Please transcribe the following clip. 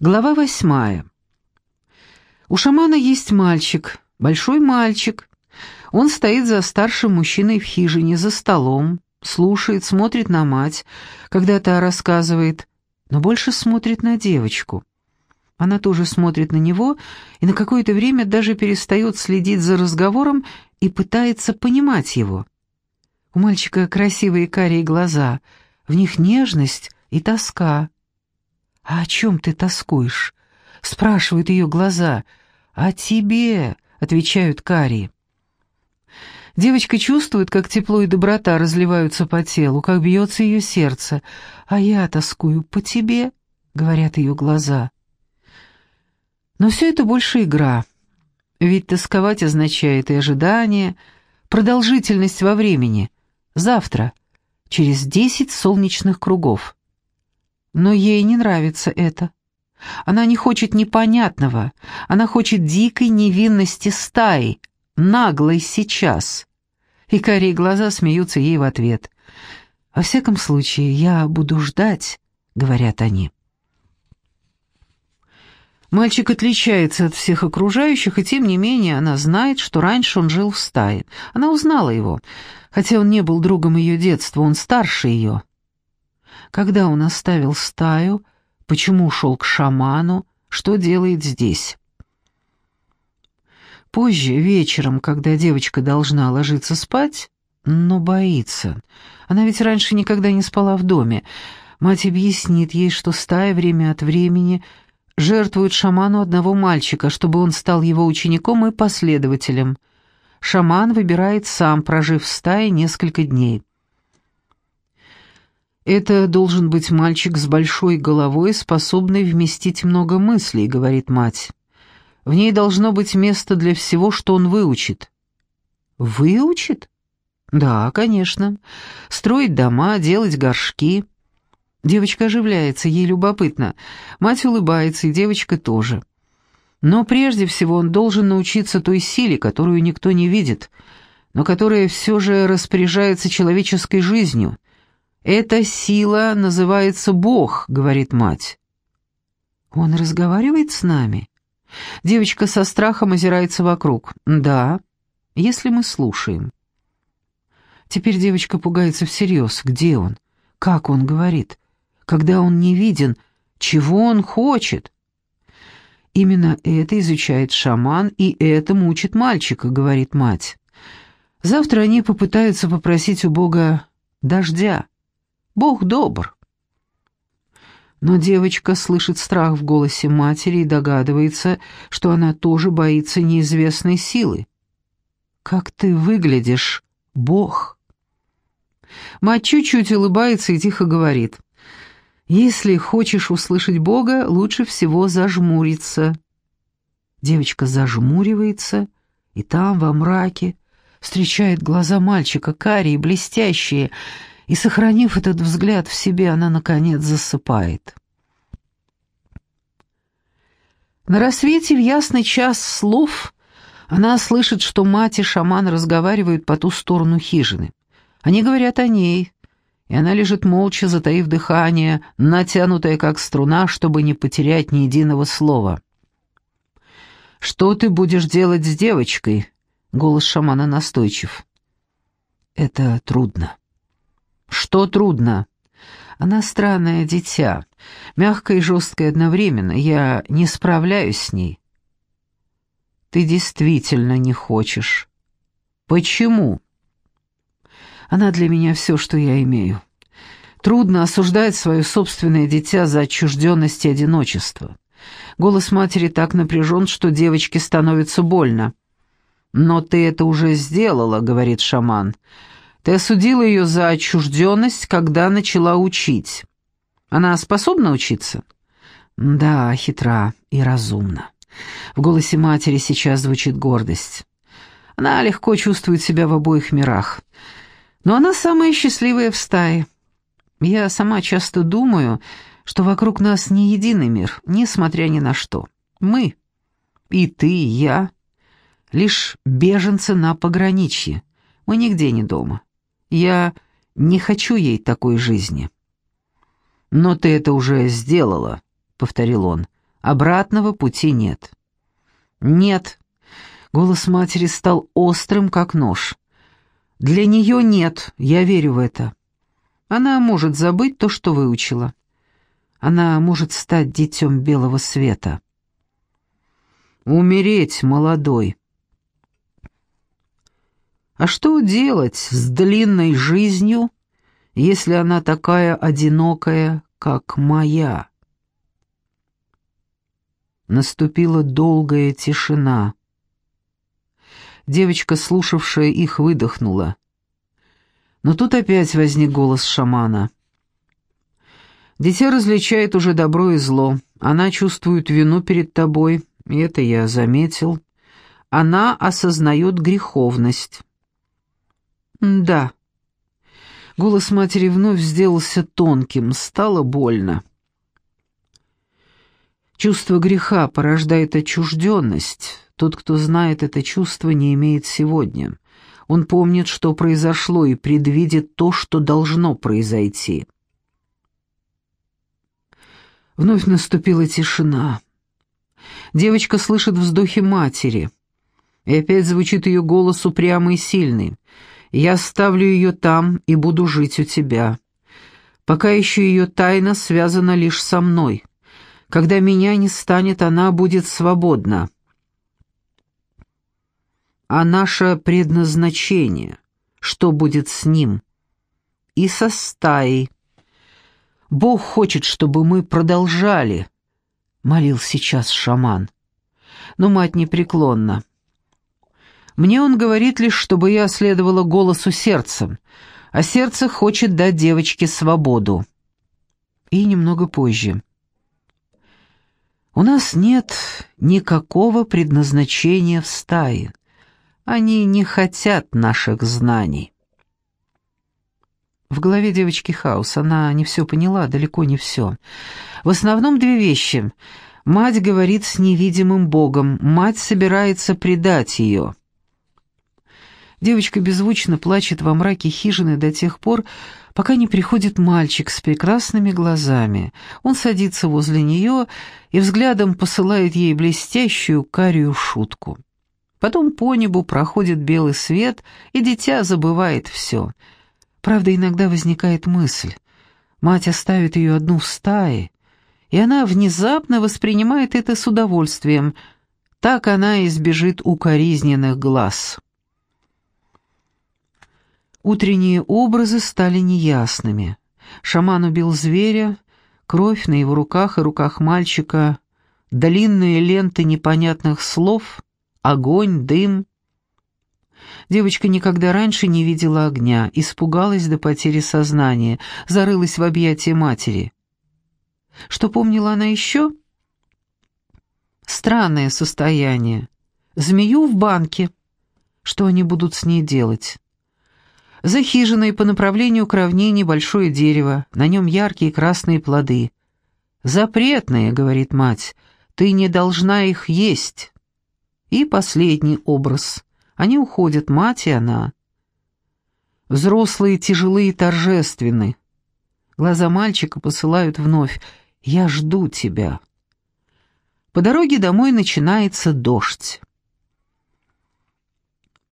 Глава восьмая. У шамана есть мальчик, большой мальчик. Он стоит за старшим мужчиной в хижине, за столом, слушает, смотрит на мать, когда та рассказывает, но больше смотрит на девочку. Она тоже смотрит на него и на какое-то время даже перестает следить за разговором и пытается понимать его. У мальчика красивые карие глаза, в них нежность и тоска. «А о чем ты тоскуешь?» — спрашивают ее глаза. «О тебе», — отвечают карие. Девочка чувствует, как тепло и доброта разливаются по телу, как бьется ее сердце. «А я тоскую по тебе», — говорят ее глаза. Но все это больше игра. Ведь тосковать означает и ожидание, продолжительность во времени. Завтра, через десять солнечных кругов. Но ей не нравится это. Она не хочет непонятного, она хочет дикой невинности стаи, наглой сейчас. И карие глаза смеются ей в ответ. «Во всяком случае, я буду ждать», — говорят они. Мальчик отличается от всех окружающих, и тем не менее она знает, что раньше он жил в стае. Она узнала его, хотя он не был другом ее детства, он старше ее. Когда он оставил стаю, почему ушел к шаману, что делает здесь? Позже, вечером, когда девочка должна ложиться спать, но боится. Она ведь раньше никогда не спала в доме. Мать объяснит ей, что стая время от времени жертвует шаману одного мальчика, чтобы он стал его учеником и последователем. Шаман выбирает сам, прожив в стае несколько дней. «Это должен быть мальчик с большой головой, способный вместить много мыслей», — говорит мать. «В ней должно быть место для всего, что он выучит». «Выучит?» «Да, конечно. Строить дома, делать горшки». Девочка оживляется, ей любопытно. Мать улыбается, и девочка тоже. Но прежде всего он должен научиться той силе, которую никто не видит, но которая все же распоряжается человеческой жизнью, «Эта сила называется Бог», — говорит мать. «Он разговаривает с нами?» Девочка со страхом озирается вокруг. «Да, если мы слушаем». Теперь девочка пугается всерьез. Где он? Как он говорит? Когда он не виден? Чего он хочет? Именно это изучает шаман, и это мучит мальчика, говорит мать. Завтра они попытаются попросить у Бога дождя. Бог добр. Но девочка слышит страх в голосе матери и догадывается, что она тоже боится неизвестной силы. «Как ты выглядишь, Бог!» Мать чуть-чуть улыбается и тихо говорит. «Если хочешь услышать Бога, лучше всего зажмуриться». Девочка зажмуривается, и там, во мраке, встречает глаза мальчика, карие, блестящие, и, сохранив этот взгляд в себе, она, наконец, засыпает. На рассвете в ясный час слов она слышит, что мать и шаман разговаривают по ту сторону хижины. Они говорят о ней, и она лежит молча, затаив дыхание, натянутая как струна, чтобы не потерять ни единого слова. «Что ты будешь делать с девочкой?» — голос шамана настойчив. «Это трудно». Что трудно? Она странное дитя, мягкое и жесткое одновременно. Я не справляюсь с ней. Ты действительно не хочешь. Почему? Она для меня все, что я имею. Трудно осуждать свое собственное дитя за отчужденность и одиночество. Голос матери так напряжен, что девочке становится больно. «Но ты это уже сделала», — говорит шаман. Ты осудила ее за отчужденность, когда начала учить. Она способна учиться? Да, хитра и разумна. В голосе матери сейчас звучит гордость. Она легко чувствует себя в обоих мирах. Но она самая счастливая в стае. Я сама часто думаю, что вокруг нас не единый мир, несмотря ни на что. Мы, и ты, и я, лишь беженцы на пограничье. Мы нигде не дома. Я не хочу ей такой жизни». «Но ты это уже сделала», — повторил он. Обратного пути нет». «Нет». Голос матери стал острым, как нож. «Для нее нет, я верю в это. Она может забыть то, что выучила. Она может стать детем белого света. Умереть молодой. А что делать с длинной жизнью, если она такая одинокая, как моя? Наступила долгая тишина. Девочка, слушавшая их, выдохнула. Но тут опять возник голос шамана. «Дитя различает уже добро и зло. Она чувствует вину перед тобой, и это я заметил. Она осознает греховность». «Да». Голос матери вновь сделался тонким, стало больно. Чувство греха порождает отчужденность. Тот, кто знает это чувство, не имеет сегодня. Он помнит, что произошло, и предвидит то, что должно произойти. Вновь наступила тишина. Девочка слышит вздохи матери. И опять звучит ее голос упрямый и сильный. «Я оставлю ее там и буду жить у тебя. Пока еще ее тайна связана лишь со мной. Когда меня не станет, она будет свободна» а наше предназначение, что будет с ним, и со стаей. Бог хочет, чтобы мы продолжали, — молил сейчас шаман. Но мать непреклонна. Мне он говорит лишь, чтобы я следовала голосу сердцем, а сердце хочет дать девочке свободу. И немного позже. У нас нет никакого предназначения в стае. Они не хотят наших знаний. В голове девочки хаос, она не все поняла, далеко не все. В основном две вещи. Мать говорит с невидимым Богом, мать собирается предать ее. Девочка беззвучно плачет во мраке хижины до тех пор, пока не приходит мальчик с прекрасными глазами. Он садится возле нее и взглядом посылает ей блестящую карию шутку. Потом по небу проходит белый свет, и дитя забывает все. Правда, иногда возникает мысль. Мать оставит ее одну в стае, и она внезапно воспринимает это с удовольствием. Так она избежит укоризненных глаз. Утренние образы стали неясными. Шаман убил зверя, кровь на его руках и руках мальчика, длинные ленты непонятных слов — огонь, дым. Девочка никогда раньше не видела огня, испугалась до потери сознания, зарылась в объятия матери. Что помнила она еще? Странное состояние. Змею в банке. Что они будут с ней делать? За хижиной по направлению к равнине большое дерево, на нем яркие красные плоды. «Запретные», — говорит мать, — «ты не должна их есть». И последний образ. Они уходят, мать и она. Взрослые тяжелые торжественны. Глаза мальчика посылают вновь «Я жду тебя». По дороге домой начинается дождь.